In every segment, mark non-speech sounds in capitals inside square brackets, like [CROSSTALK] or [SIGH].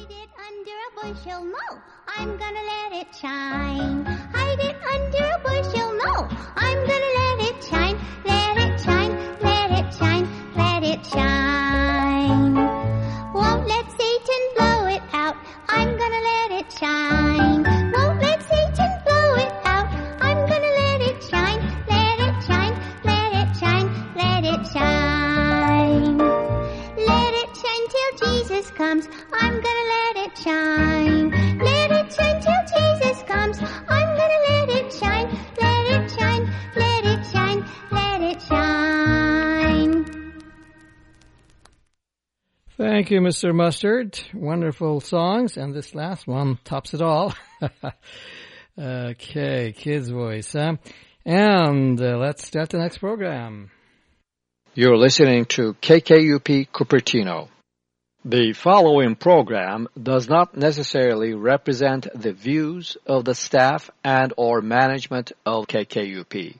Hide it under a bushel, no, I'm gonna let it shine. Hide it under a bushel, no, I'm gonna let it shine. Let it shine, let it shine, let it shine. Thank you, Mr. Mustard. Wonderful songs, and this last one tops it all. [LAUGHS] okay, kids' voice, huh? And uh, let's start the next program. You're listening to KKUP Cupertino. The following program does not necessarily represent the views of the staff and or management of KKUP.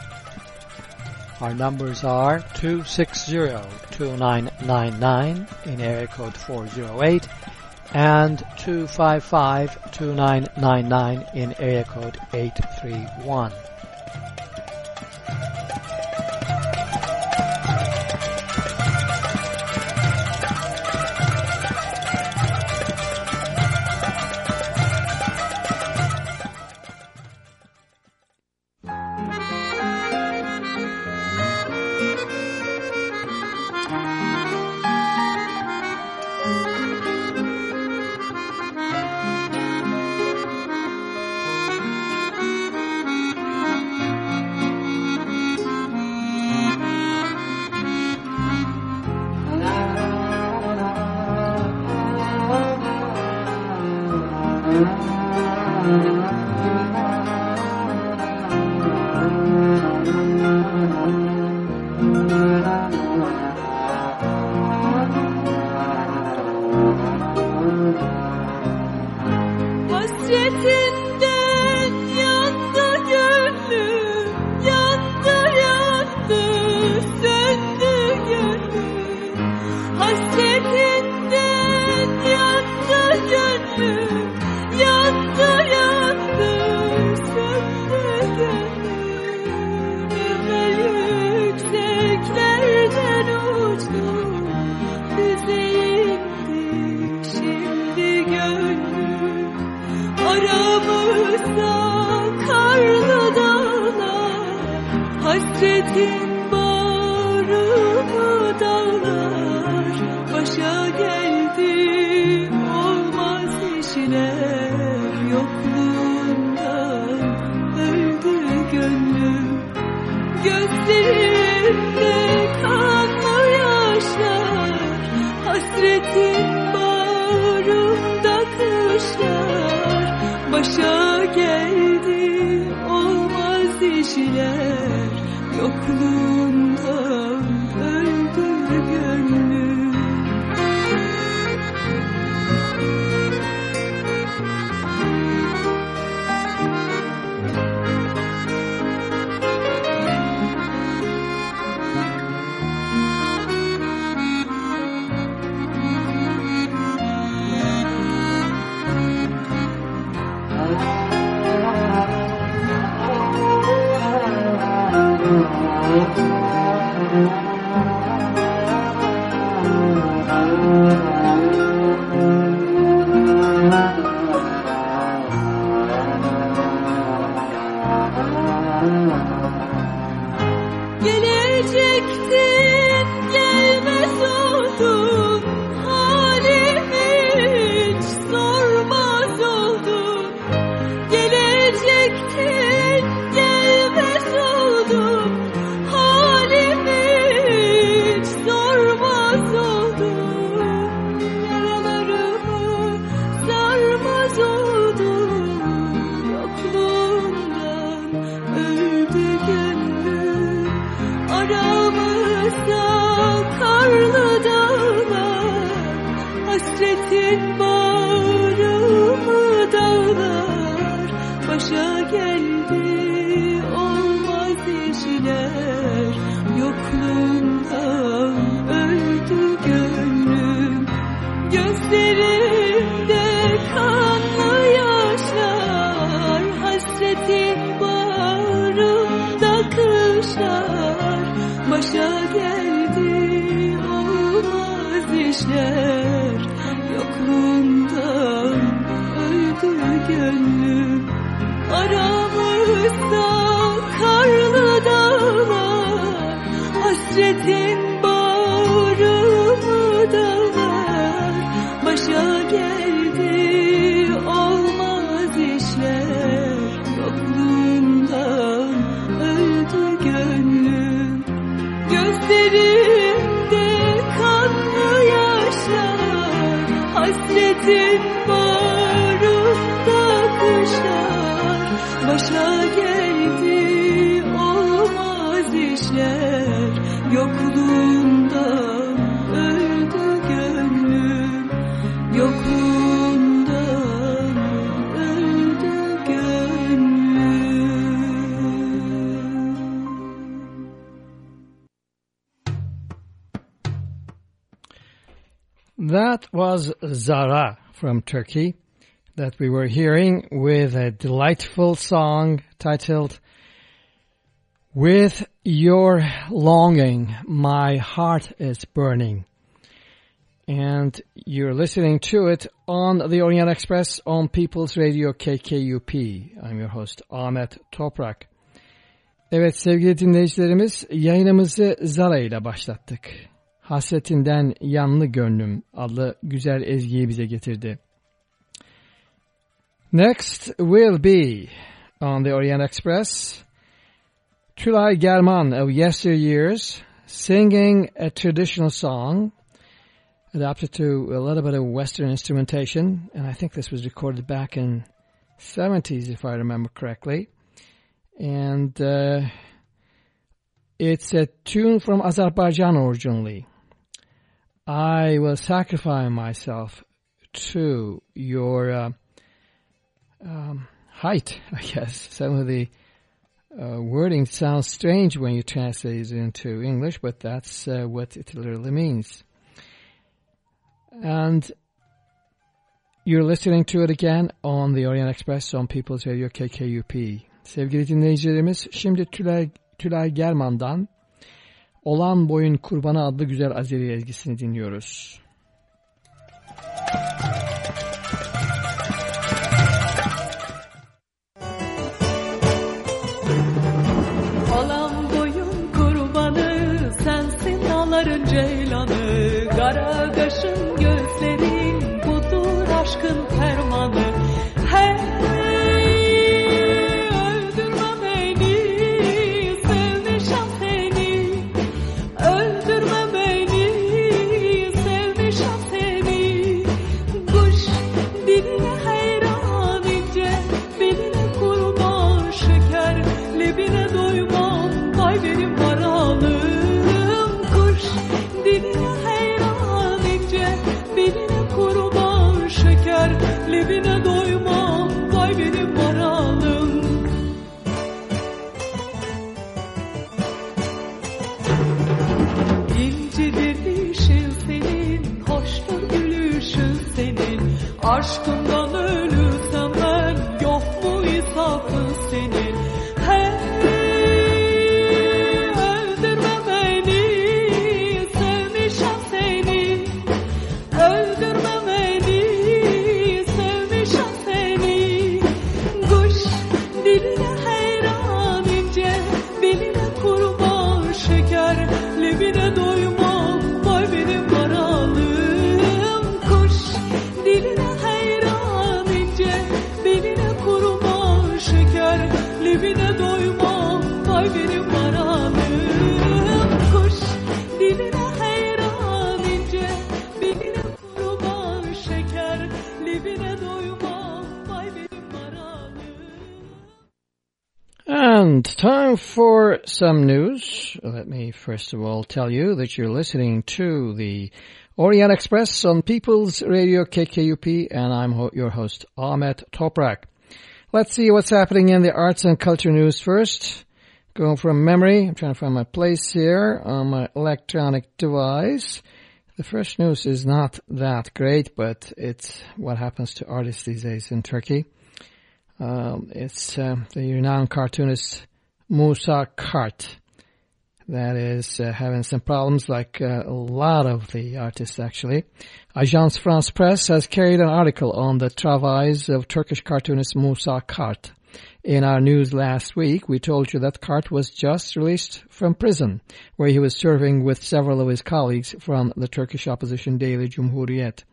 Our numbers are 260-2999 in area code 408 and 255-2999 in area code 831. Gözlerimde kanlı yaşlar Hasretin bağrımda kışlar. Başa geldi olmaz işler Yokluğundan Gelecektin Was Zara from Turkey that we were hearing with a delightful song titled With Your Longing, My Heart is Burning. And you're listening to it on the Orient Express on People's Radio KKUP. I'm your host Ahmet Toprak. Evet sevgili dinleyicilerimiz yayınımızı Zara ile başlattık. Hasretinden Yandı Gönlüm adlı güzel ezgiyi bize getirdi. Next will be on the Orient Express Tülay German of yesteryears singing a traditional song adapted to a little bit of Western instrumentation and I think this was recorded back in 70s if I remember correctly. And uh, it's a tune from Azerbaijan originally. I will sacrifice myself to your uh, um, height, [LAUGHS] I guess. Some of the uh, wording sounds strange when you translate it into English, but that's uh, what it literally means. And you're listening to it again on the Orient Express on People's Radio KKUP. Sevgili dinleyicilerimiz, şimdi Tülay, Tülay German'dan Olan Boyun Kurbanı adlı güzel Azeri ezgisini dinliyoruz. Alam Aşkından some news. Let me first of all tell you that you're listening to the Orient Express on People's Radio KKUP, and I'm your host, Ahmet Toprak. Let's see what's happening in the arts and culture news first. Going from memory, I'm trying to find my place here on my electronic device. The first news is not that great, but it's what happens to artists these days in Turkey. Um, it's uh, the renowned cartoonist Musa Kart that is uh, having some problems like uh, a lot of the artists actually. Agence France Presse has carried an article on the travails of Turkish cartoonist Musa Kart. In our news last week, we told you that Kart was just released from prison, where he was serving with several of his colleagues from the Turkish opposition daily Cumhuriyet.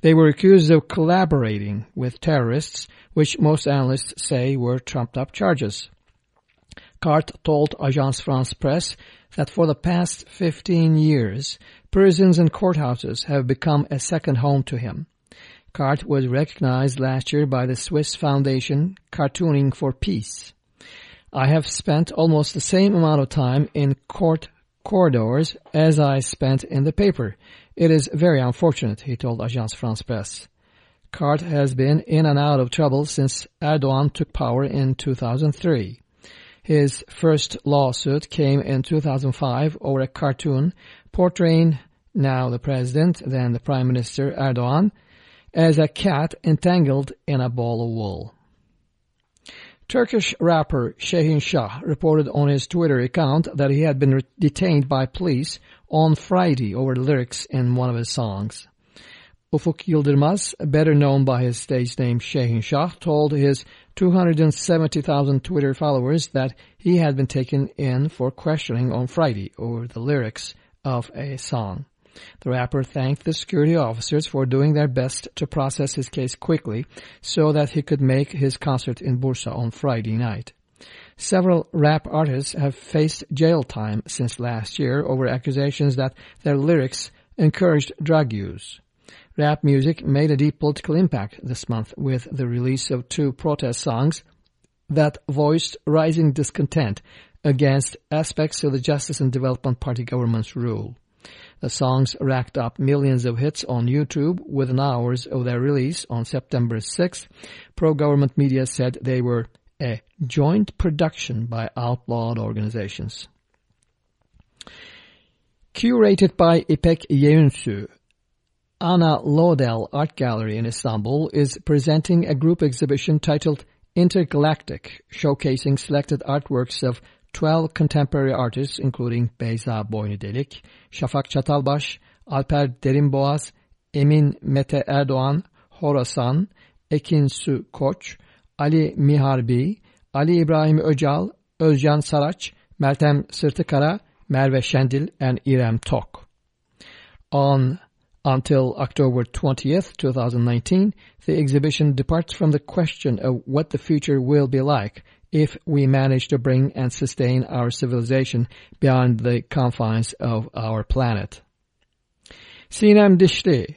They were accused of collaborating with terrorists, which most analysts say were trumped-up charges. Kart told Agence France Presse that for the past 15 years, prisons and courthouses have become a second home to him. Kart was recognized last year by the Swiss foundation Cartooning for Peace. I have spent almost the same amount of time in court corridors as I spent in the paper. It is very unfortunate, he told Agence France Presse. Kart has been in and out of trouble since Erdogan took power in 2003. His first lawsuit came in 2005 over a cartoon portraying now the president, then the Prime Minister Erdogan, as a cat entangled in a ball of wool. Turkish rapper Şehin Şah reported on his Twitter account that he had been detained by police on Friday over lyrics in one of his songs. Ufuk Yıldırmaz, better known by his stage name Şehin Şah, told his 270,000 Twitter followers that he had been taken in for questioning on Friday over the lyrics of a song. The rapper thanked the security officers for doing their best to process his case quickly so that he could make his concert in Bursa on Friday night. Several rap artists have faced jail time since last year over accusations that their lyrics encouraged drug use. Rap music made a deep political impact this month with the release of two protest songs that voiced rising discontent against aspects of the Justice and Development Party government's rule. The songs racked up millions of hits on YouTube within hours of their release on September 6th. Pro-government media said they were a joint production by outlawed organizations. Curated by İpek Yeğinsu, Anna Laudel Art Gallery in Istanbul is presenting a group exhibition titled Intergalactic, showcasing selected artworks of 12 contemporary artists including Beyza Boynudelik, Şafak Çatalbaş, Alper Derinboğaz, Emin Mete Erdoğan, Horasan, Ekin Su Koç, Ali Miharbi, Ali İbrahim Öcal, Özcan Saraç, Meltem Sırtıkara, Merve Şendil, and İrem Tok. On until October 20th, 2019, the exhibition departs from the question of what the future will be like if we manage to bring and sustain our civilization beyond the confines of our planet. Sinem Dişli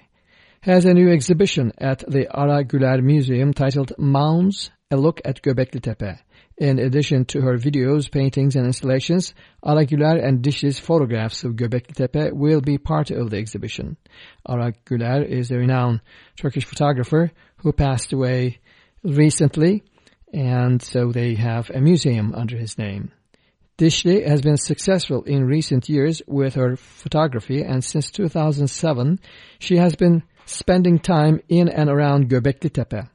has a new exhibition at the Ara Güler Museum titled Mounds, A Look at Göbekli Tepe. In addition to her videos, paintings, and installations, Ara Güler and Dişli's photographs of Göbekli Tepe will be part of the exhibition. Ara Güler is a renowned Turkish photographer who passed away recently, and so they have a museum under his name. Dişli has been successful in recent years with her photography, and since 2007, she has been spending time in and around Göbekli Tepe.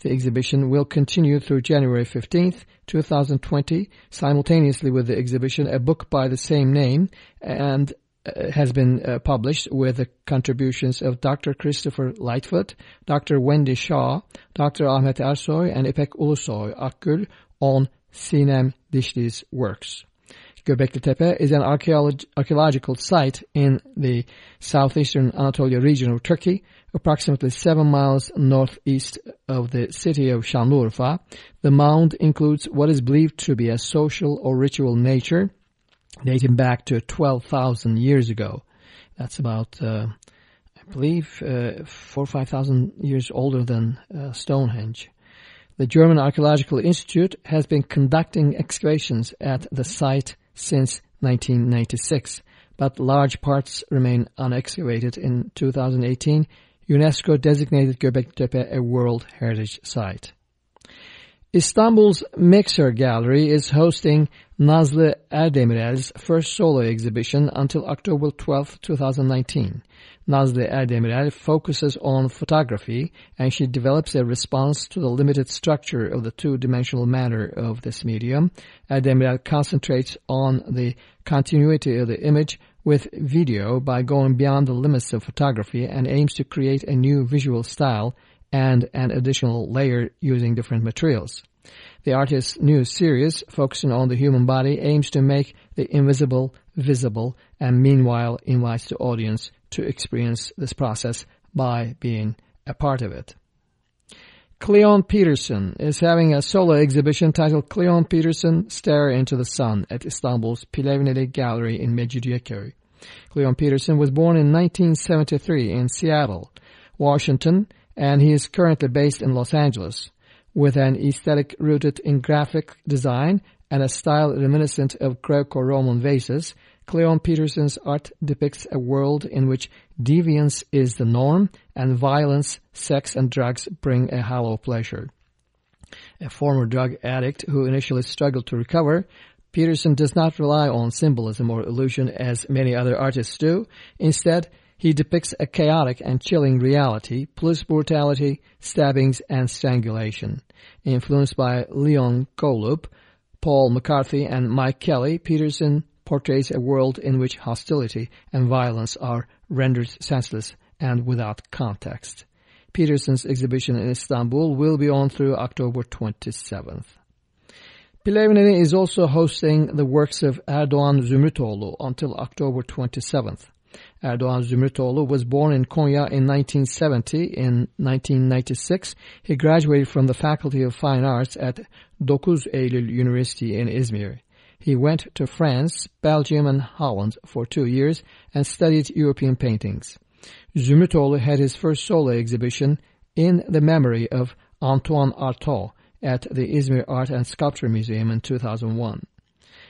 The exhibition will continue through January 15th, 2020, simultaneously with the exhibition, a book by the same name and uh, has been uh, published with the contributions of Dr. Christopher Lightfoot, Dr. Wendy Shaw, Dr. Ahmet Ersoy, and Ipek Ulusoy Akgül on Sinem Dişli's works. Göbekli Tepe is an archaeological site in the southeastern Anatolia region of Turkey, approximately seven miles northeast of the city of Şanlıurfa. The mound includes what is believed to be a social or ritual nature dating back to 12,000 years ago. That's about, uh, I believe, uh, four or 5,000 years older than uh, Stonehenge. The German Archaeological Institute has been conducting excavations at the site since 1996, but large parts remain unexcavated. In 2018, UNESCO designated Göbekli Tepe a World Heritage Site. Istanbul's Mixer Gallery is hosting Nazlı Erdemirel's first solo exhibition until October 12, 2019. Nazlı Erdemirel focuses on photography and she develops a response to the limited structure of the two-dimensional matter of this medium. Erdemirel concentrates on the continuity of the image with video by going beyond the limits of photography and aims to create a new visual style and an additional layer using different materials. The artist's new series, focusing on the human body, aims to make the invisible visible and meanwhile invites the audience to experience this process by being a part of it. Cleon Peterson is having a solo exhibition titled Cleon Peterson Stare into the Sun at Istanbul's Plevneli Gallery in Mecidiyeköy. Cleon Peterson was born in 1973 in Seattle, Washington, and he is currently based in Los Angeles. With an aesthetic rooted in graphic design and a style reminiscent of Greco-Roman vases, Cleon Peterson's art depicts a world in which deviance is the norm and violence, sex, and drugs bring a hollow pleasure. A former drug addict who initially struggled to recover, Peterson does not rely on symbolism or illusion as many other artists do. Instead, he depicts a chaotic and chilling reality, police brutality, stabbings, and strangulation. Influenced by Leon Golub, Paul McCarthy, and Mike Kelley, Peterson portrays a world in which hostility and violence are rendered senseless and without context. Peterson's exhibition in Istanbul will be on through October 27th. Plevneli is also hosting the works of Erdoğan Zümrütoğlu until October 27th. Erdoğan Zümrütoğlu was born in Konya in 1970. In 1996, he graduated from the Faculty of Fine Arts at Dokuz Eylül University in Izmir. He went to France, Belgium, and Holland for two years and studied European paintings. Zümrütoğlu had his first solo exhibition in the memory of Antoine Artaud at the Izmir Art and Sculpture Museum in 2001.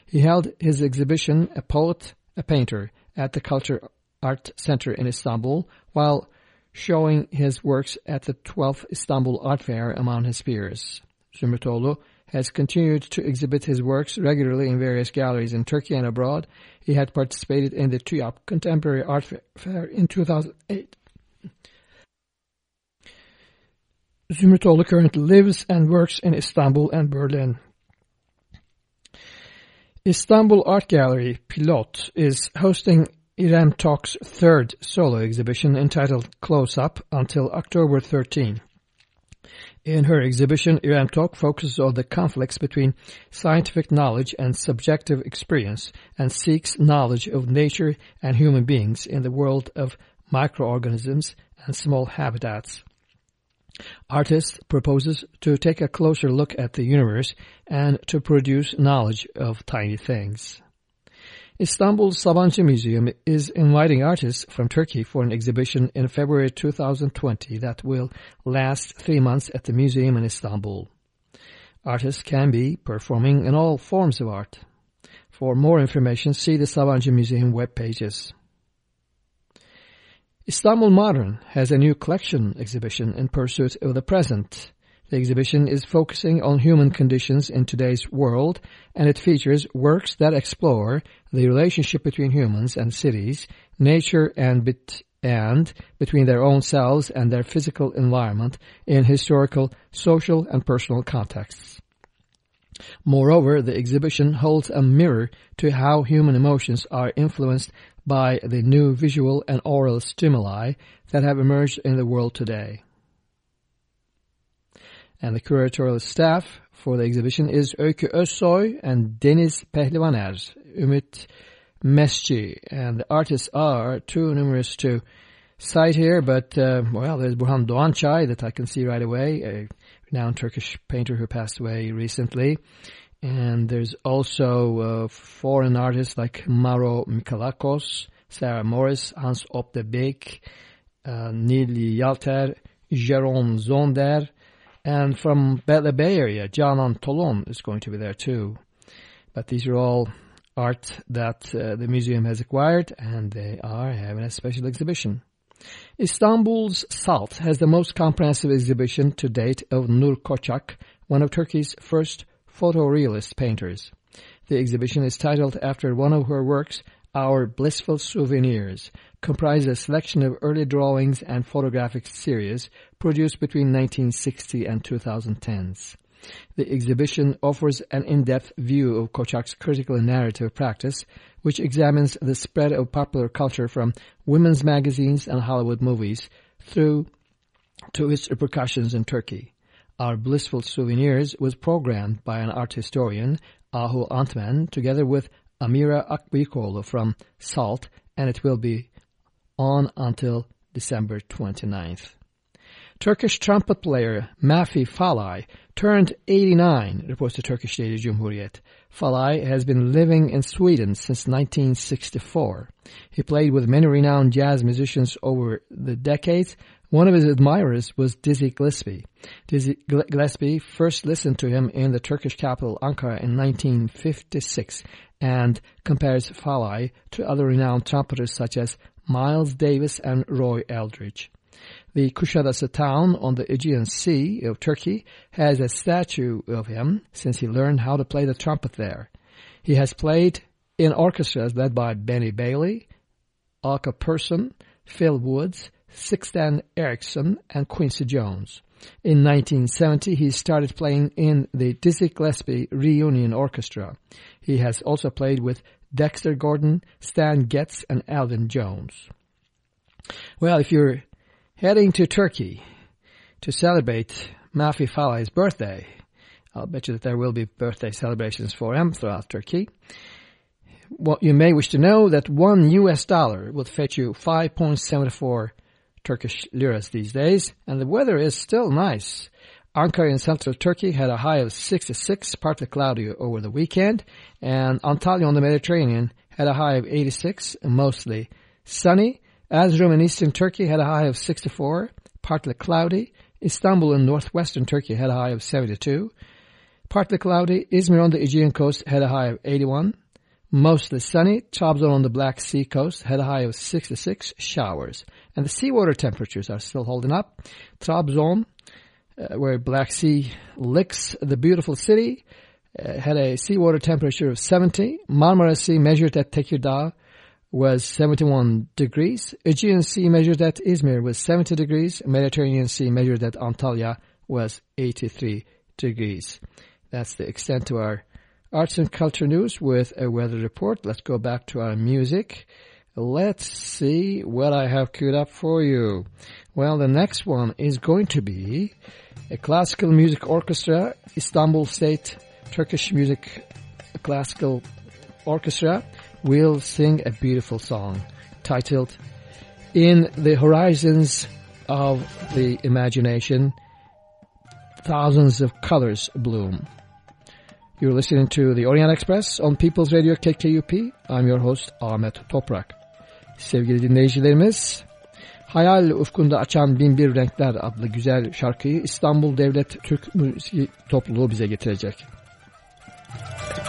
He held his exhibition, A Poet, a Painter, at the Culture Art Center in Istanbul, while showing his works at the 12th Istanbul Art Fair among his peers. Zümrütoğlu has continued to exhibit his works regularly in various galleries in Turkey and abroad. He had participated in the TÜYAP Contemporary Art Fair in 2008. Zümrütoğlu currently lives and works in Istanbul and Berlin. Istanbul Art Gallery Pilot is hosting Irem Tok's third solo exhibition entitled Close Up until October 13. In her exhibition, Irem Tok focuses on the conflicts between scientific knowledge and subjective experience and seeks knowledge of nature and human beings in the world of microorganisms and small habitats. Artist proposes to take a closer look at the universe and to produce knowledge of tiny things. Istanbul Sabancı Museum is inviting artists from Turkey for an exhibition in February 2020 that will last three months at the museum in Istanbul. Artists can be performing in all forms of art. For more information, see the Sabancı Museum web pages. Istanbul Modern has a new collection exhibition in pursuit of the present. The exhibition is focusing on human conditions in today's world, and it features works that explore the relationship between humans and cities, nature and, bit and between their own selves and their physical environment in historical, social, and personal contexts. Moreover, the exhibition holds a mirror to how human emotions are influenced by the new visual and oral stimuli that have emerged in the world today. And the curatorial staff for the exhibition is Öykü Özsoy and Deniz Pehlivaner, Ümit Mesci. And the artists are too numerous to cite here, but, uh, well, there's Burhan Doğançay that I can see right away, a renowned Turkish painter who passed away recently. And there's also uh, foreign artists like Maro Mikalakos, Sarah Morris, Hans Op de Beeck, uh, Yalter, Jérôme Zonder, and from the Bay Area, Canan Tolon is going to be there too. But these are all art that uh, the museum has acquired and they are having a special exhibition. Istanbul's SALT has the most comprehensive exhibition to date of Nur Koçak, one of Turkey's first photorealist painters. The exhibition is titled after one of her works, Our Blissful Souvenirs, comprises a selection of early drawings and photographic series produced between 1960 and 2010s. The exhibition offers an in-depth view of Koçak's critical narrative practice, which examines the spread of popular culture from women's magazines and Hollywood movies through to its repercussions in Turkey. Our Blissful Souvenirs was programmed by an art historian, Ahu Antmen, together with Amira Akbikoğlu from SALT, and it will be on until December 29th. Turkish trumpet player Maffy Falay turned 89, reports the Turkish daily Cumhuriyet. Falay has been living in Sweden since 1964. He played with many renowned jazz musicians over the decades. One of his admirers was Dizzy Gillespie. Dizzy Gillespie first listened to him in the Turkish capital Ankara in 1956 and compares Falay to other renowned trumpeters such as Miles Davis and Roy Eldridge. The Kuşadası town on the Aegean Sea of Turkey has a statue of him since he learned how to play the trumpet there. He has played in orchestras led by Benny Bailey, Alka Person, Phil Woods, Sixten Erickson, and Quincy Jones. In 1970, he started playing in the Dizzy Gillespie Reunion Orchestra. He has also played with Dexter Gordon, Stan Getz, and Elvin Jones. Well, if you're heading to Turkey to celebrate Maffy Falay's birthday. I'll bet you that there will be birthday celebrations for him throughout Turkey. What you may wish to know that one US dollar will fetch you 5.74 Turkish liras these days, and the weather is still nice. Ankara in central Turkey had a high of 66, partly cloudy over the weekend, and Antalya on the Mediterranean had a high of 86, mostly sunny. Erzurum in eastern Turkey had a high of 64, partly cloudy. Istanbul in northwestern Turkey had a high of 72. Partly cloudy. Izmir on the Aegean coast had a high of 81. Mostly sunny. Trabzon on the Black Sea coast had a high of 66 showers. And the seawater temperatures are still holding up. Trabzon, uh, where Black Sea licks the beautiful city, uh, had a seawater temperature of 70. Marmara Sea measured at Tekirdağ was 71 degrees. Aegean Sea measured at Izmir was 70 degrees. Mediterranean Sea measured at Antalya was 83 degrees. That's the extent to our arts and culture news with a weather report. Let's go back to our music. Let's see what I have queued up for you. Well, the next one is going to be a classical music orchestra, Istanbul State Turkish Music Classical Orchestra will sing a beautiful song titled In the Horizons of the Imagination, Thousands of Colors Bloom. You're listening to the Orient Express on People's Radio KKUP. I'm your host Ahmet Toprak. Sevgili dinleyicilerimiz, Hayal Ufkunda Açan Binbir Renkler adlı güzel şarkıyı İstanbul Devlet Türk Müziği Topluluğu bize getirecek. And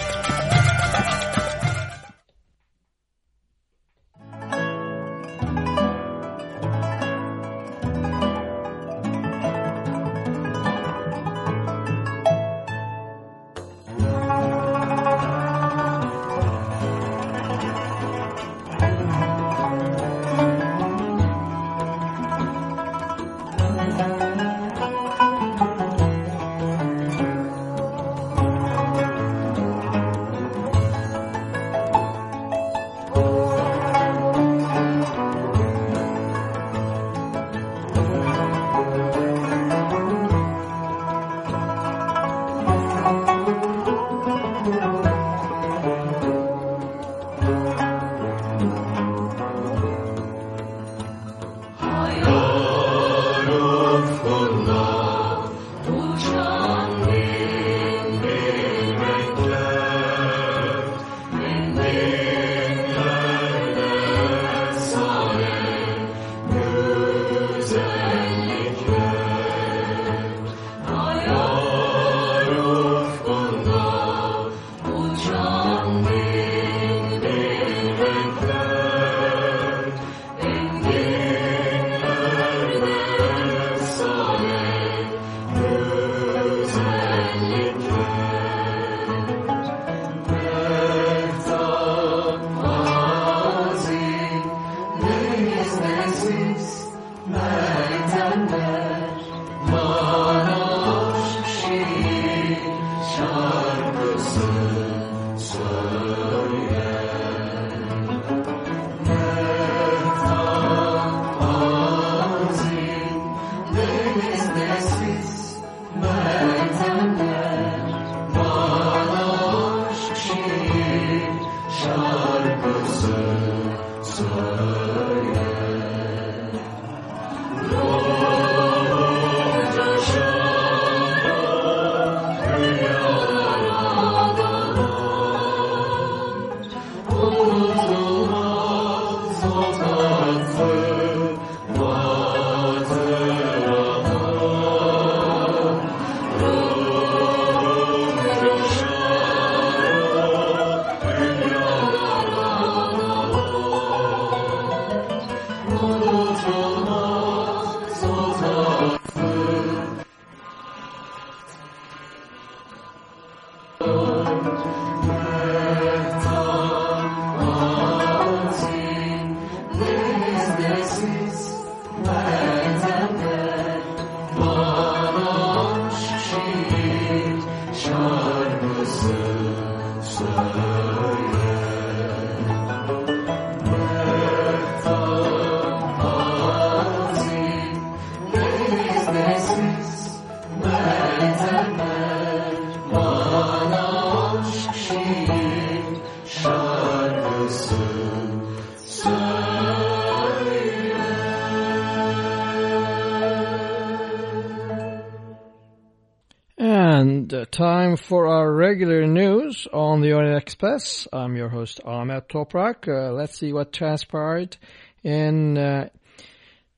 Express. I'm your host Ahmet Toprak. Uh, let's see what transpired in uh,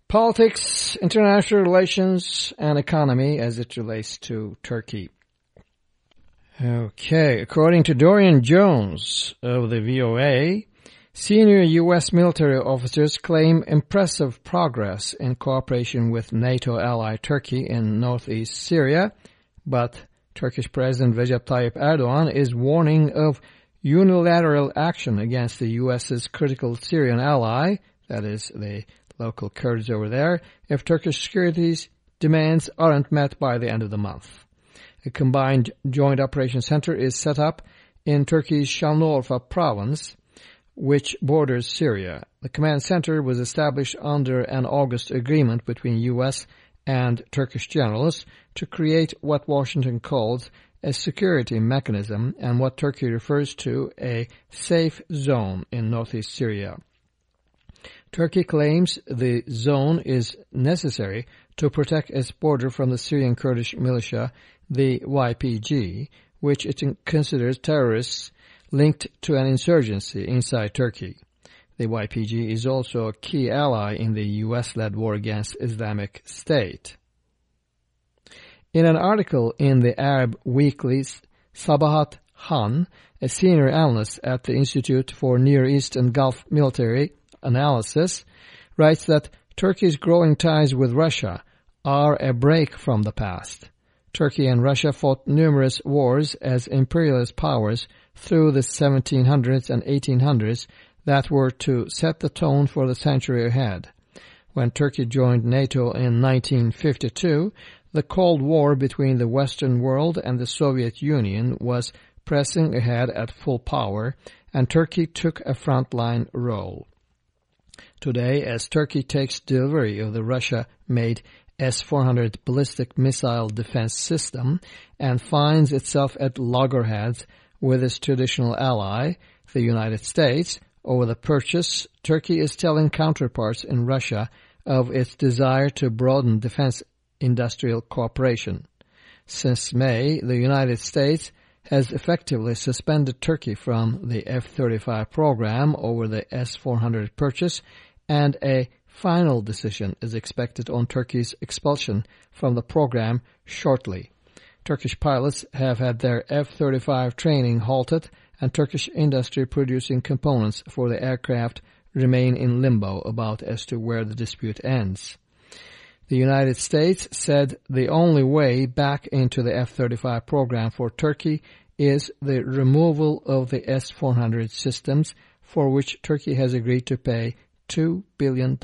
politics, international relations, and economy as it relates to Turkey. Okay, according to Dorian Jones of the VOA, senior U.S. military officers claim impressive progress in cooperation with NATO ally Turkey in northeast Syria, but Turkish President Recep Tayyip Erdogan is warning of unilateral action against the U.S.'s critical Syrian ally, that is, the local Kurds over there, if Turkish security's demands aren't met by the end of the month. A combined joint operations center is set up in Turkey's Şanlıurfa province, which borders Syria. The command center was established under an August agreement between U.S. and Turkish generals to create what Washington calls a security mechanism and what Turkey refers to a safe zone in northeast Syria. Turkey claims the zone is necessary to protect its border from the Syrian Kurdish militia, the YPG, which it considers terrorists linked to an insurgency inside Turkey. The YPG is also a key ally in the U.S.-led war against Islamic State. In an article in the Arab weekly, Sabahat Han, a senior analyst at the Institute for Near East and Gulf Military Analysis, writes that Turkey's growing ties with Russia are a break from the past. Turkey and Russia fought numerous wars as imperialist powers through the 1700s and 1800s that were to set the tone for the century ahead. When Turkey joined NATO in 1952, the Cold War between the Western world and the Soviet Union was pressing ahead at full power, and Turkey took a frontline role. Today, as Turkey takes delivery of the Russia-made S-400 ballistic missile defense system and finds itself at loggerheads with its traditional ally, the United States, over the purchase, Turkey is telling counterparts in Russia of its desire to broaden defense industrial cooperation. Since May, the United States has effectively suspended Turkey from the F-35 program over the S-400 purchase, and a final decision is expected on Turkey's expulsion from the program shortly. Turkish pilots have had their F-35 training halted, and Turkish industry producing components for the aircraft remain in limbo about as to where the dispute ends. The United States said the only way back into the F-35 program for Turkey is the removal of the S-400 systems for which Turkey has agreed to pay $2 billion.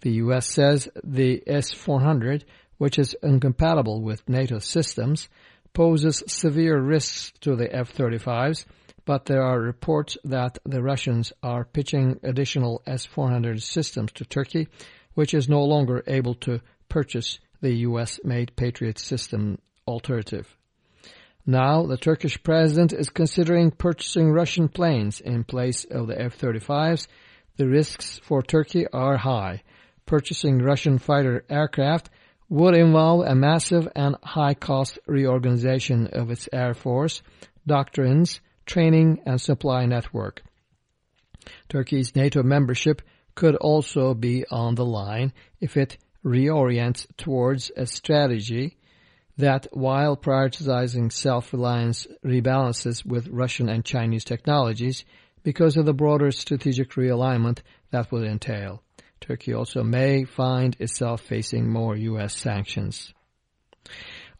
The U.S. says the S-400, which is incompatible with NATO systems, poses severe risks to the F-35s, but there are reports that the Russians are pitching additional S-400 systems to Turkey which is no longer able to purchase the U.S.-made Patriot system alternative. Now, the Turkish president is considering purchasing Russian planes in place of the F-35s. The risks for Turkey are high. Purchasing Russian fighter aircraft would involve a massive and high-cost reorganization of its air force, doctrines, training and supply network. Turkey's NATO membership could also be on the line if it reorients towards a strategy that, while prioritizing self-reliance, rebalances with Russian and Chinese technologies because of the broader strategic realignment that would entail. Turkey also may find itself facing more U.S. sanctions.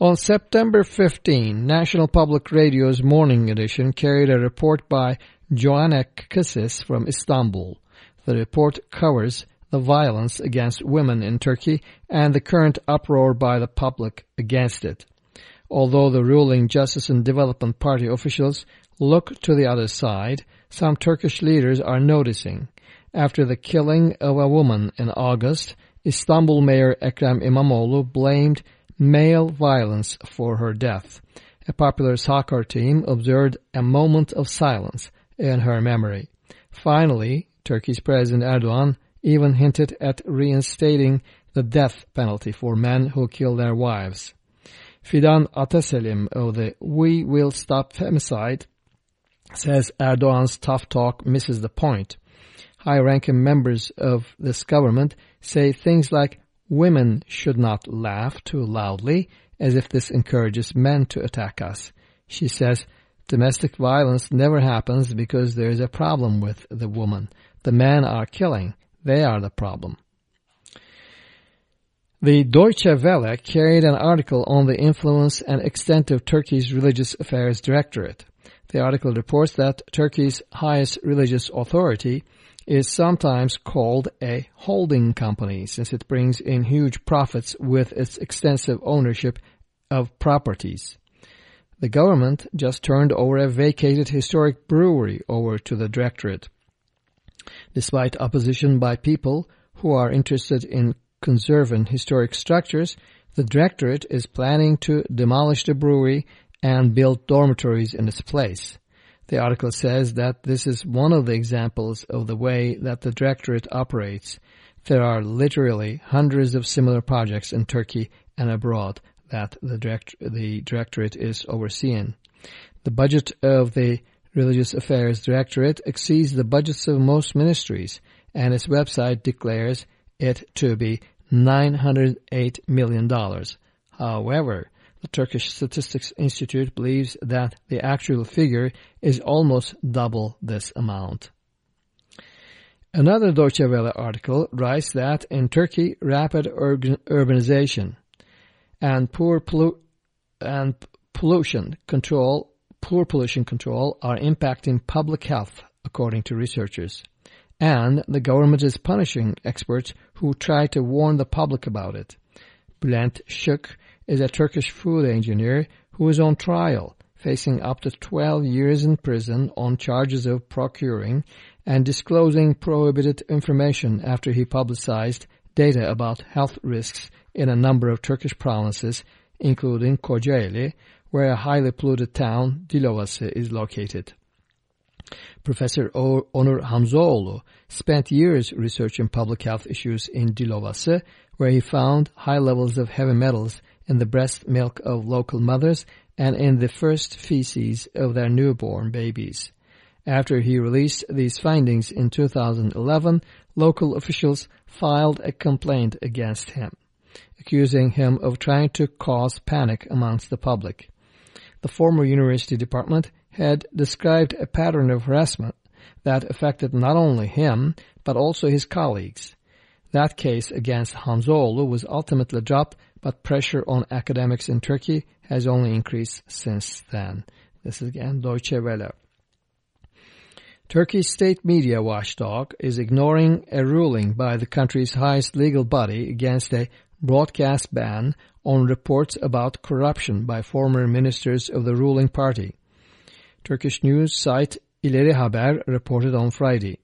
On September 15, National Public Radio's Morning Edition carried a report by Joanna Kakissis from Istanbul. The report covers the violence against women in Turkey and the current uproar by the public against it. Although the ruling Justice and Development Party officials look to the other side, some Turkish leaders are noticing. After the killing of a woman in August, Istanbul Mayor Ekrem İmamoğlu blamed male violence for her death. A popular soccer team observed a moment of silence in her memory. Finally, Turkey's President Erdogan even hinted at reinstating the death penalty for men who kill their wives. Fidan Ataselim of the We Will Stop Femicide says Erdogan's tough talk misses the point. High-ranking members of this government say things like women should not laugh too loudly as if this encourages men to attack us. She says domestic violence never happens because there is a problem with the woman. The men are killing. They are the problem. The Deutsche Welle carried an article on the influence and extent of Turkey's Religious Affairs Directorate. The article reports that Turkey's highest religious authority is sometimes called a holding company since it brings in huge profits with its extensive ownership of properties. The government just turned over a vacated historic brewery over to the directorate. Despite opposition by people who are interested in conserving historic structures, the directorate is planning to demolish the brewery and build dormitories in its place. The article says that this is one of the examples of the way that the directorate operates. There are literally hundreds of similar projects in Turkey and abroad that the, direct, the directorate is overseeing. The budget of the Religious Affairs Directorate exceeds the budgets of most ministries, and its website declares it to be $908 million. However, the Turkish Statistics Institute believes that the actual figure is almost double this amount. Another Deutsche Welle article writes that in Turkey, rapid urbanization and poor pollu and pollution control poor pollution control are impacting public health, according to researchers. And the government is punishing experts who try to warn the public about it. Bülent Şık is a Turkish food engineer who is on trial, facing up to 12 years in prison on charges of procuring and disclosing prohibited information after he publicized data about health risks in a number of Turkish provinces, including Kocaeli, where a highly polluted town, Dilovası, is located. Professor Onur Hamzaoğlu spent years researching public health issues in Dilovası, where he found high levels of heavy metals in the breast milk of local mothers and in the first feces of their newborn babies. After he released these findings in 2011, local officials filed a complaint against him, accusing him of trying to cause panic amongst the public the former university department had described a pattern of harassment that affected not only him, but also his colleagues. That case against Hamzaoğlu was ultimately dropped, but pressure on academics in Turkey has only increased since then. This is again Deutsche Welle. Turkey's state media watchdog is ignoring a ruling by the country's highest legal body against a broadcast ban on reports about corruption by former ministers of the ruling party. Turkish news site İleri Haber reported on Friday.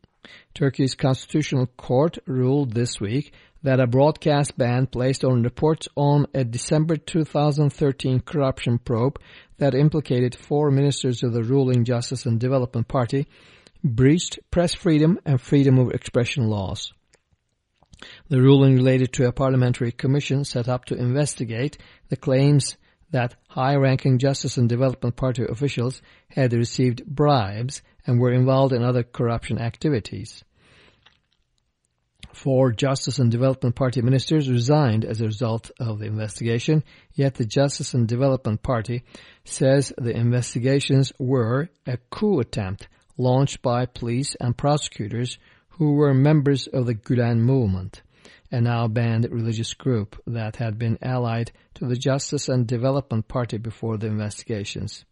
Turkey's Constitutional Court ruled this week that a broadcast ban placed on reports on a December 2013 corruption probe that implicated four ministers of the ruling Justice and Development Party breached press freedom and freedom of expression laws. The ruling related to a parliamentary commission set up to investigate the claims that high-ranking Justice and Development Party officials had received bribes and were involved in other corruption activities. Four Justice and Development Party ministers resigned as a result of the investigation, yet the Justice and Development Party says the investigations were a coup attempt launched by police and prosecutors who were members of the Gulen movement, a now banned religious group that had been allied to the Justice and Development Party before the investigations.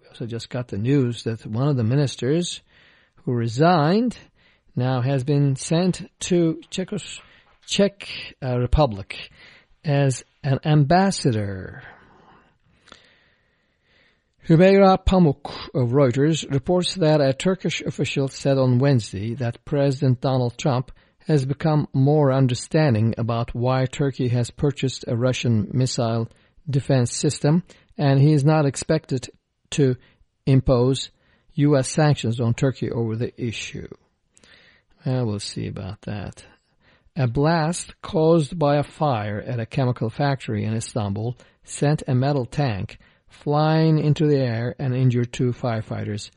We also just got the news that one of the ministers who resigned now has been sent to Czechos Czech uh, Republic as an ambassador. Hümeyra Pamuk of Reuters reports that a Turkish official said on Wednesday that President Donald Trump has become more understanding about why Turkey has purchased a Russian missile defense system and he is not expected to impose U.S. sanctions on Turkey over the issue. Well, we'll see about that. A blast caused by a fire at a chemical factory in Istanbul sent a metal tank flying into the air and injured two firefighters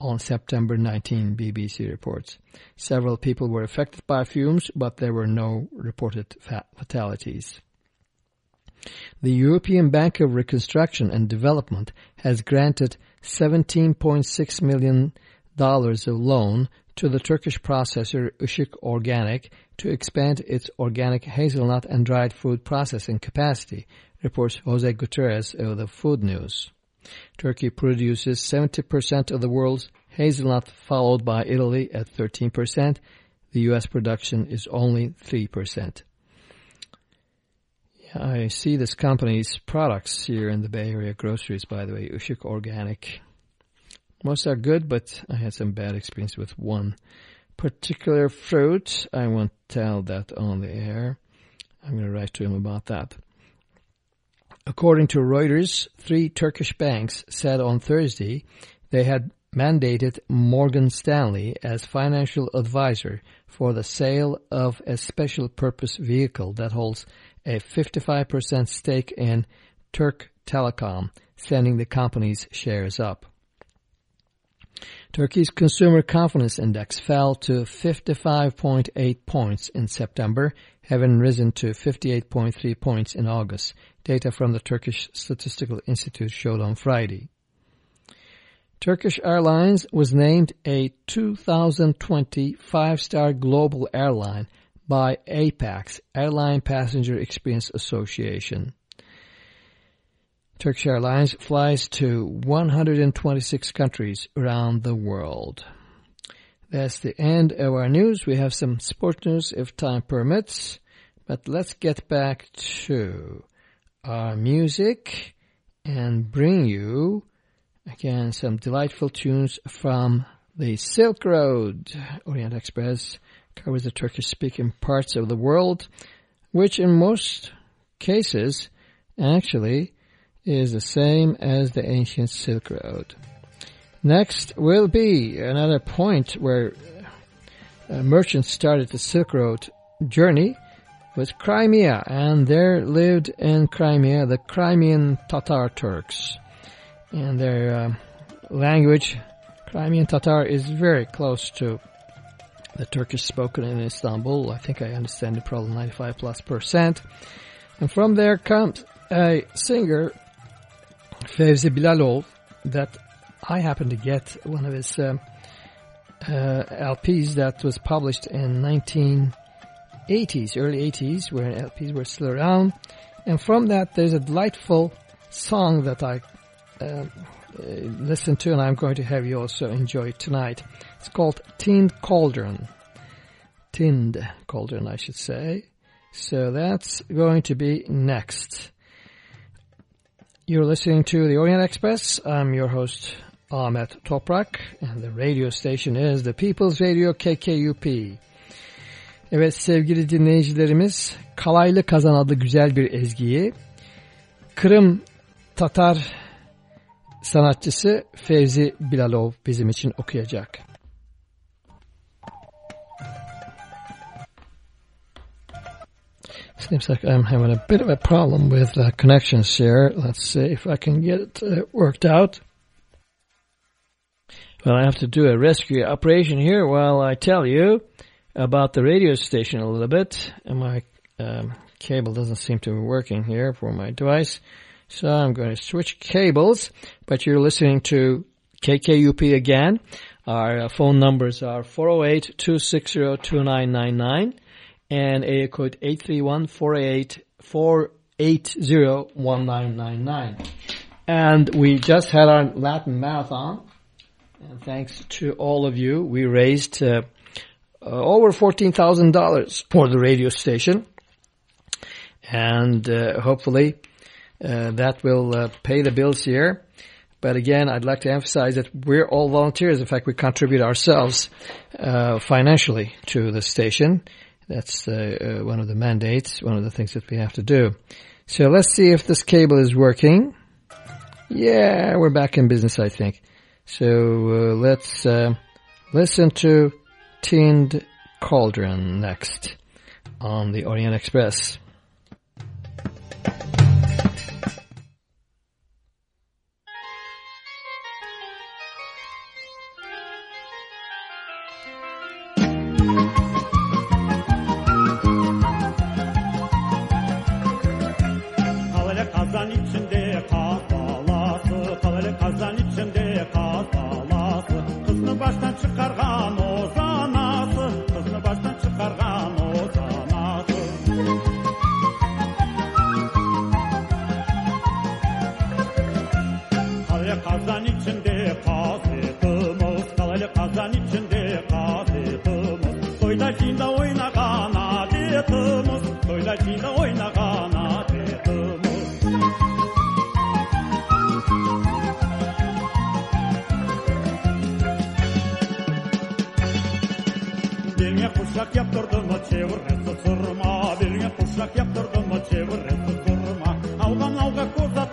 on September 19, BBC reports. Several people were affected by fumes, but there were no reported fatalities. The European Bank of Reconstruction and Development has granted $17.6 million of loan to the Turkish processor Işık Organic to expand its organic hazelnut and dried fruit processing capacity, reports Jose Gutierrez of the Food News. Turkey produces 70% of the world's hazelnut, followed by Italy at 13%. The U.S. production is only 3%. Yeah, I see this company's products here in the Bay Area groceries, by the way, Işık Organic. Most are good, but I had some bad experience with one particular fruit. I won't tell that on the air. I'm going to write to him about that. According to Reuters, three Turkish banks said on Thursday they had mandated Morgan Stanley as financial advisor for the sale of a special purpose vehicle that holds a 55% stake in Turk Telecom, sending the company's shares up. Turkey's Consumer Confidence Index fell to 55.8 points in September, having risen to 58.3 points in August. Data from the Turkish Statistical Institute showed on Friday. Turkish Airlines was named a 2020 five-star global airline by APEX, Airline Passenger Experience Association. Turkish Airlines flies to 126 countries around the world. That's the end of our news. We have some sport news if time permits. But let's get back to our music and bring you, again, some delightful tunes from the Silk Road. Orient Express covers the Turkish-speaking parts of the world, which in most cases actually is the same as the ancient Silk Road. Next will be another point where uh, merchants started the Silk Road journey was Crimea, and there lived in Crimea the Crimean Tatar Turks. And their uh, language, Crimean Tatar, is very close to the Turkish spoken in Istanbul. I think I understand it probably 95 plus percent. And from there comes a singer Fevzi Bilalov that I happened to get one of his uh, uh, LPs that was published in 1980s, early 80s, where LPs were still around. And from that, there's a delightful song that I uh, listened to, and I'm going to have you also enjoy tonight. It's called Tinned Cauldron. Tinned Cauldron, I should say. So that's going to be next. You're listening to the Orient Express. I'm your host Ahmet Toprak and the radio station is the People's Radio KKUP. Evet sevgili dinleyicilerimiz Kalaylı Kazan adlı güzel bir ezgiyi Kırım Tatar sanatçısı Fevzi Bilalov bizim için okuyacak. Seems like I'm having a bit of a problem with uh, connections here. Let's see if I can get it uh, worked out. Well, I have to do a rescue operation here while I tell you about the radio station a little bit. And my um, cable doesn't seem to be working here for my device. So I'm going to switch cables, but you're listening to KKUP again. Our uh, phone numbers are 408-260-2999 and area code 831-480-1999. And we just had our Latin marathon. And thanks to all of you, we raised uh, uh, over $14,000 for the radio station. And uh, hopefully uh, that will uh, pay the bills here. But again, I'd like to emphasize that we're all volunteers. In fact, we contribute ourselves uh, financially to the station. That's uh, uh, one of the mandates, one of the things that we have to do. So let's see if this cable is working. Yeah, we're back in business, I think. So uh, let's uh, listen to Tinned Cauldron next on the Orient Express.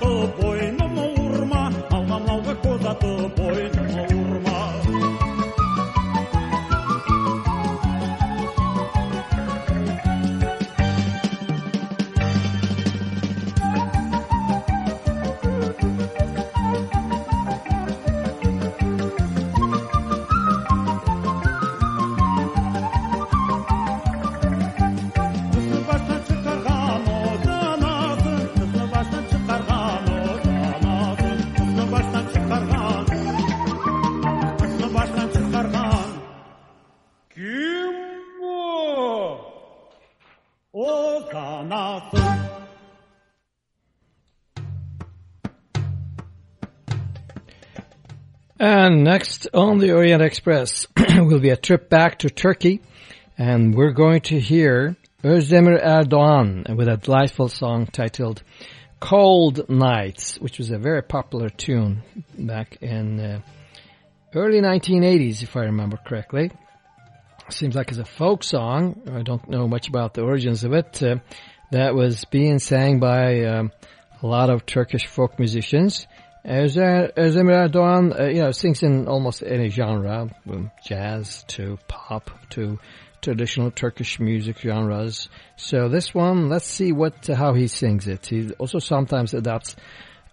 тобой, но урма, алмам лауга коза тобой, но урма. And next on the Orient Express [CLEARS THROAT] will be a trip back to Turkey, and we're going to hear Özdemir Erdoğan with a delightful song titled Cold Nights, which was a very popular tune back in uh, early 1980s, if I remember correctly. Seems like it's a folk song. I don't know much about the origins of it. Uh, that was being sang by um, a lot of Turkish folk musicians. Özer- Özdemir Erdoğan, uh, you know, sings in almost any genre, from jazz to pop to traditional Turkish music genres. So this one, let's see what how he sings it. He also sometimes adapts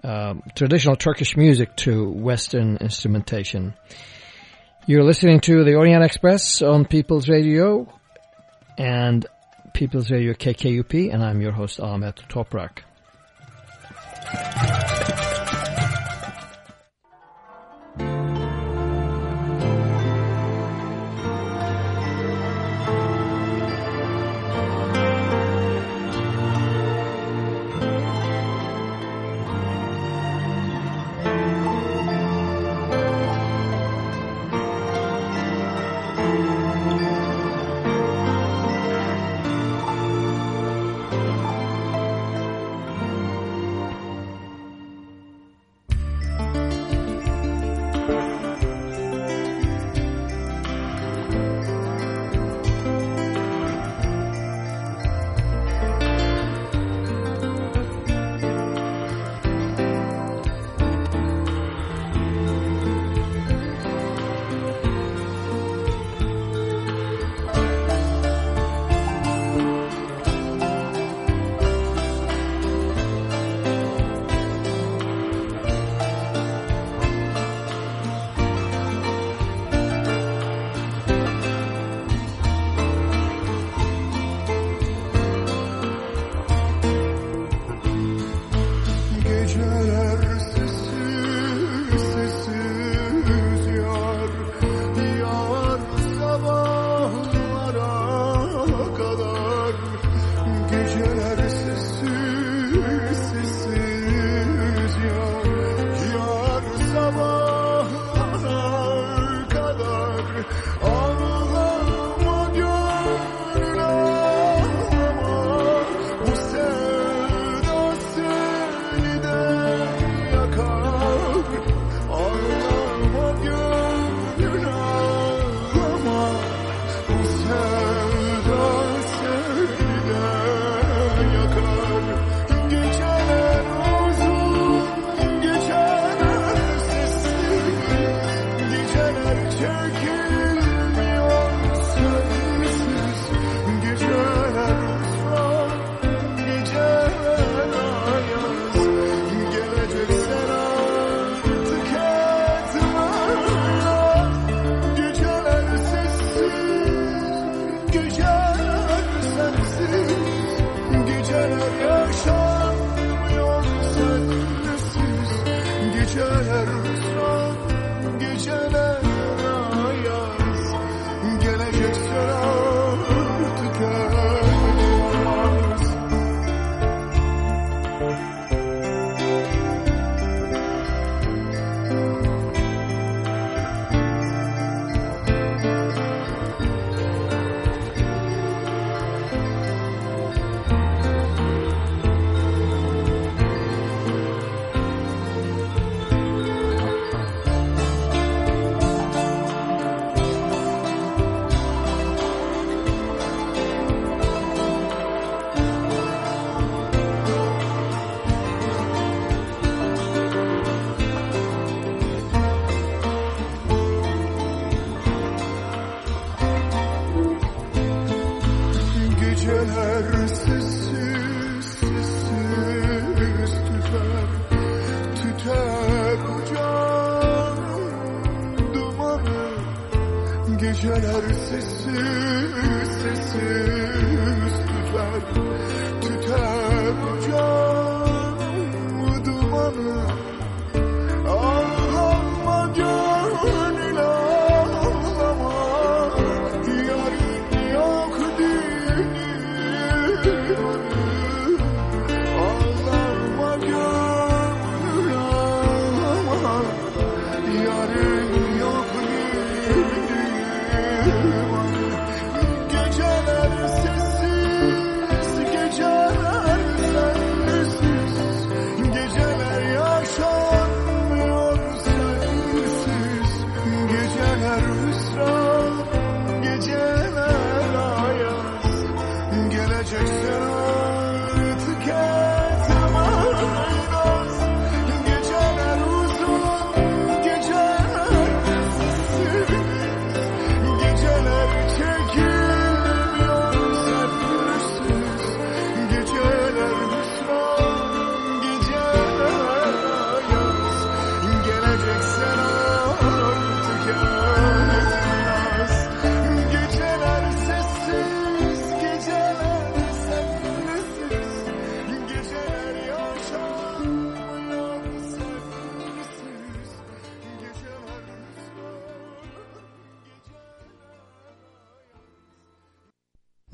um, traditional Turkish music to Western instrumentation. You're listening to the Orient Express on People's Radio and People's Radio KKUP, and I'm your host Ahmet Toprak.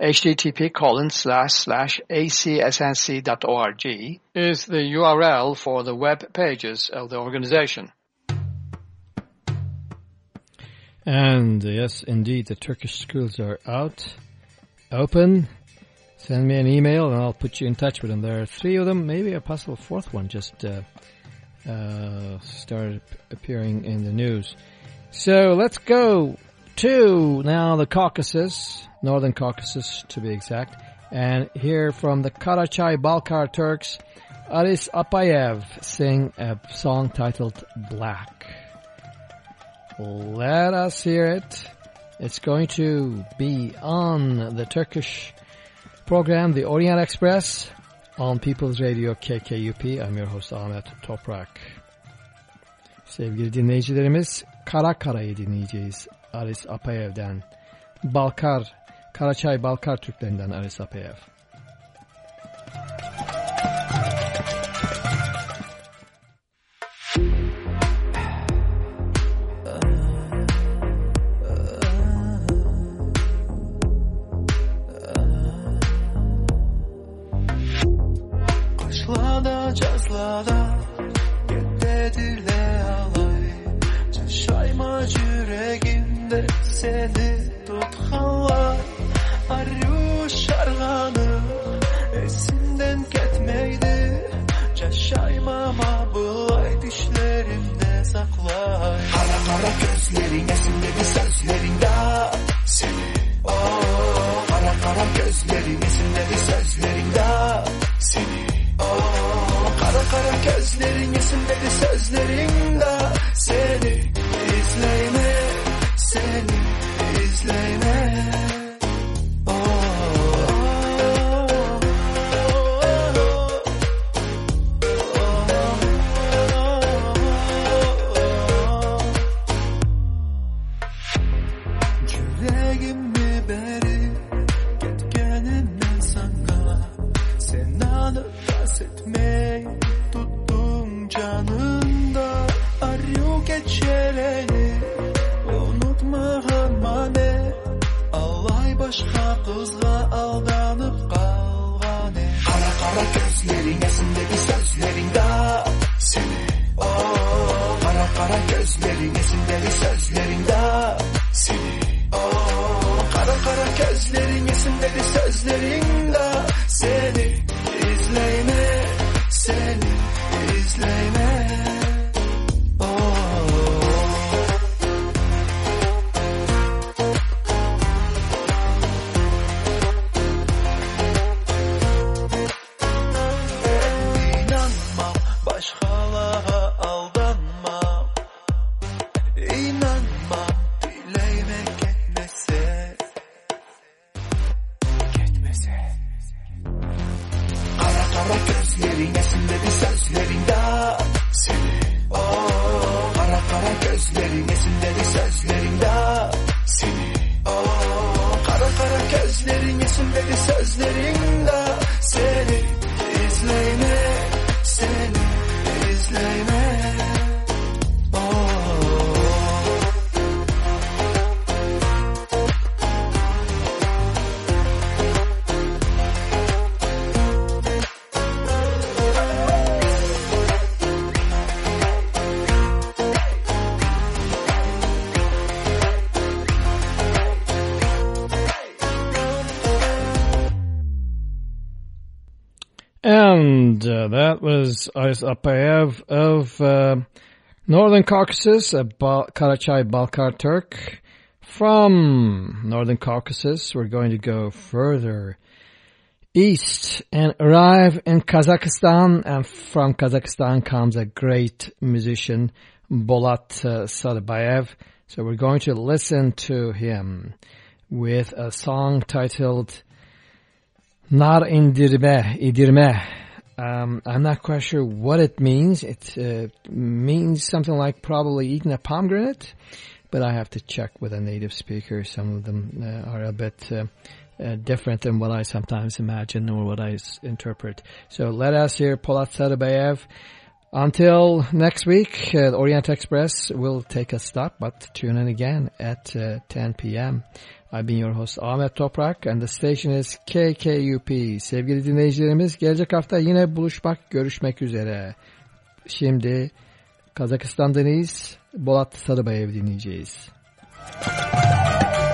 Http colon slash slash acsnc.org is the URL for the web pages of the organization. And yes, indeed, the Turkish schools are out, open. Send me an email and I'll put you in touch with them. There are three of them, maybe a possible fourth one just uh, uh, started appearing in the news. So let's go to now the Caucasus, Northern Caucasus to be exact, and here from the Karachay Balkar Turks, Aris Appaev sing a song titled Black. Let us hear it. It's going to be on the Turkish program, the Orient Express, on People's Radio KKUP. I'm your host Ahmet Toprak. Sevgili dinleyicilerimiz, Kara Kara'yı dinleyeceğiz. Aris Apayev'den. Balkar, Karaçay Balkar Türklerinden Aris Apayev. Kara was Iris Appaev of uh, Northern Caucasus, a Bal- Karachay Balkar Turk. From Northern Caucasus, we're going to go further east and arrive in Kazakhstan. And from Kazakhstan comes a great musician, Bolat uh, Sarybaev. So we're going to listen to him with a song titled Nar indirme, idirme. Um, I'm not quite sure what it means. It uh, means something like probably eating a pomegranate, but I have to check with a native speaker. Some of them uh, are a bit uh, uh, different than what I sometimes imagine or what I interpret. So let us hear Polat Sarybaev. Until next week, uh, Orient Express will take a stop, but tune in again at uh, 10 p.m. I've been your host Ahmet Toprak and the station is KKUP. Sevgili dinleyicilerimiz gelecek hafta yine buluşmak, görüşmek üzere. Şimdi Kazakistan'dayız. Bolat Sarıbayev dinleyeceğiz. Thank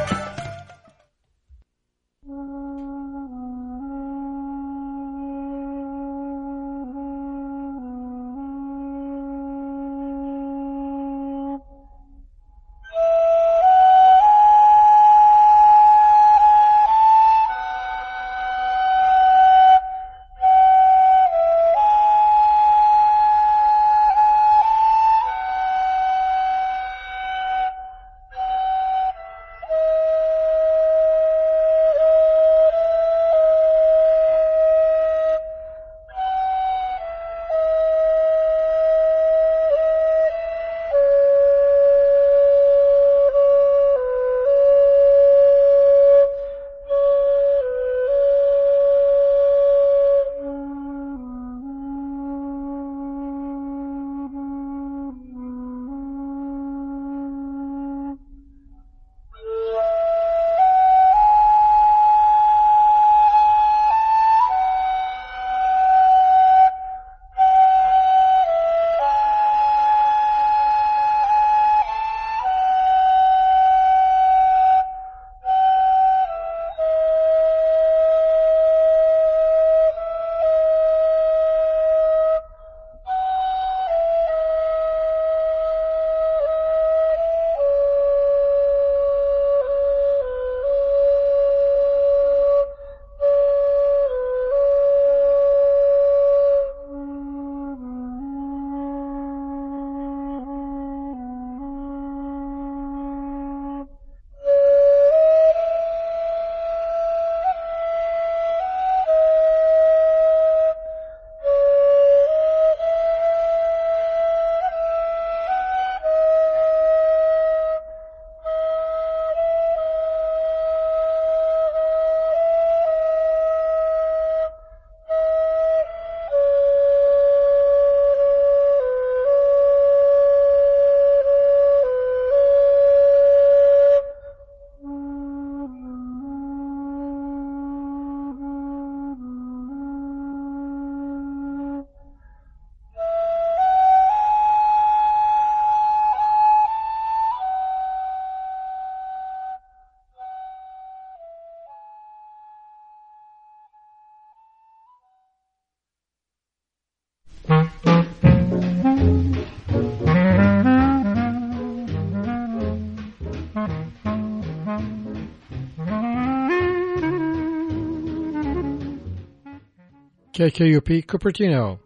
KKUP Cupertino.